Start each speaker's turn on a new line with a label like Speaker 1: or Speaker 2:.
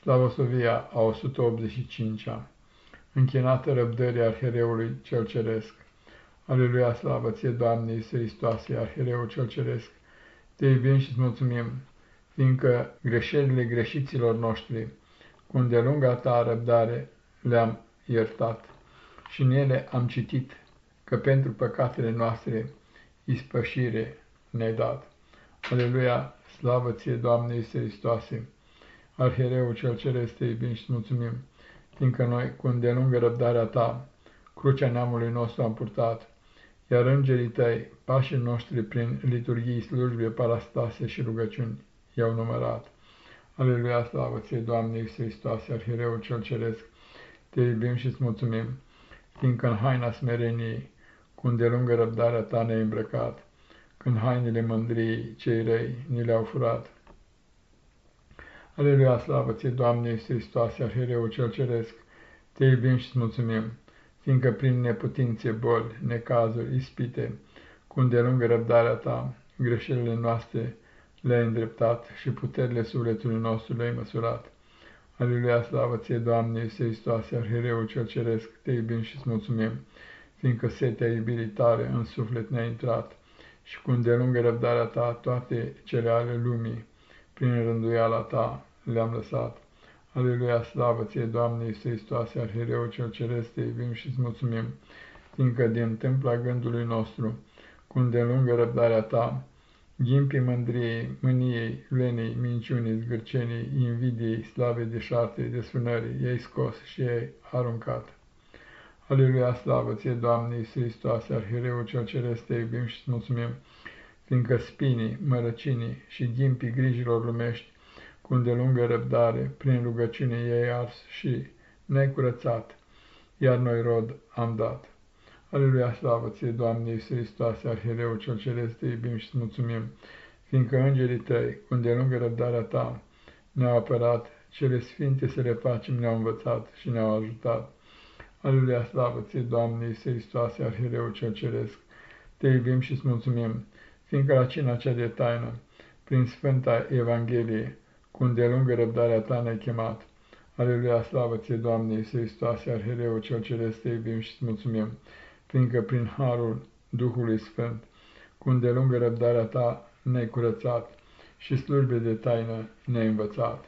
Speaker 1: Slavosovia a 185-a, închinată răbdării arhereului cel ceresc. Aleluia, slavă ție, Doamne Iisus Hristoase, arhereul cel ceresc, te iubim și îți mulțumim, fiindcă greșelile greșiților noștri, cu îndelunga ta răbdare, le-am iertat și în ele am citit că pentru păcatele noastre ispășire ne-ai dat. Aleluia, slavă ție, Doamne Iisus Hristoase, Arhereul cel ceresc te iubim și mulțumim, fiindcă noi, cu îndelungă răbdarea ta, crucea neamului nostru am purtat, iar îngerii tăi, pașii noștri prin liturghii, slujbe, parastase și rugăciuni, i-au numărat. Aleluia, slavă ție, Doamne Iisus Hristoase, Arhereul cel ceresc, te iubim și îți mulțumim, fiindcă în haina smereniei, cu îndelungă răbdarea ta ne-ai îmbrăcat, când hainele mândriei cei răi ni le-au furat. Aleluia, slavă ție, Doamne Iisus Hristoase, Arhereul cel ceresc, te iubim și îți mulțumim, fiindcă prin neputințe, boli, necazuri, ispite, cu îndelungă răbdarea ta, greșelile noastre le-ai îndreptat și puterile sufletului nostru le-ai măsurat. Aleluia, slavă ție, Doamne Iisus Hristoase, Arhereul cel ceresc, te iubim și îți mulțumim, fiindcă setea iubirii tale în suflet ne-a intrat și cu îndelungă răbdarea ta toate cele ale lumii, prin rânduiala ta, le-am lăsat. Aleluia, slavă ție, Doamne Iisus Hristoase, Arhereu cel Ceresc, te iubim și îți mulțumim, fiindcă din tâmpla gândului nostru, cu îndelungă răbdarea ta, ghimpii mândriei, mâniei, lenei, minciunii, zgârcenii, invidiei, slavei de șartei, de sunării, ei scos și ei aruncat. Aleluia, slavă ție, Doamne Iisus Hristoase, Arhereu cel Ceresc, te iubim și îți mulțumim, fiindcă spinii, mărăcinii și ghimpii grijilor lumești, cu îndelungă răbdare, prin rugăciune ei ars și necurățat, iar noi rod am dat. Aleluia, slavă ție, Doamne Iisus Hristoase, Arhereu cel Ceresc, te iubim și mulțumim, fiindcă îngerii tăi, cu îndelungă răbdarea ta, ne-au apărat, cele sfinte să le facem ne-au învățat și ne-au ajutat. Aleluia, slavă ție, Doamne Iisus Hristoase, Arhereu cel Ceresc, te iubim și-ți mulțumim, fiindcă la cina cea de taină, prin Sfânta Evanghelie, cu îndelungă răbdarea ta ne-ai chemat. Aleluia, slavă ție, Doamne, Iisus Hristoase, Arhereu cel Ceresc, te iubim și îți mulțumim, fiindcă prin harul Duhului Sfânt, cu îndelungă răbdarea ta ne-ai curățat și slujbe de taină ne-ai învățat.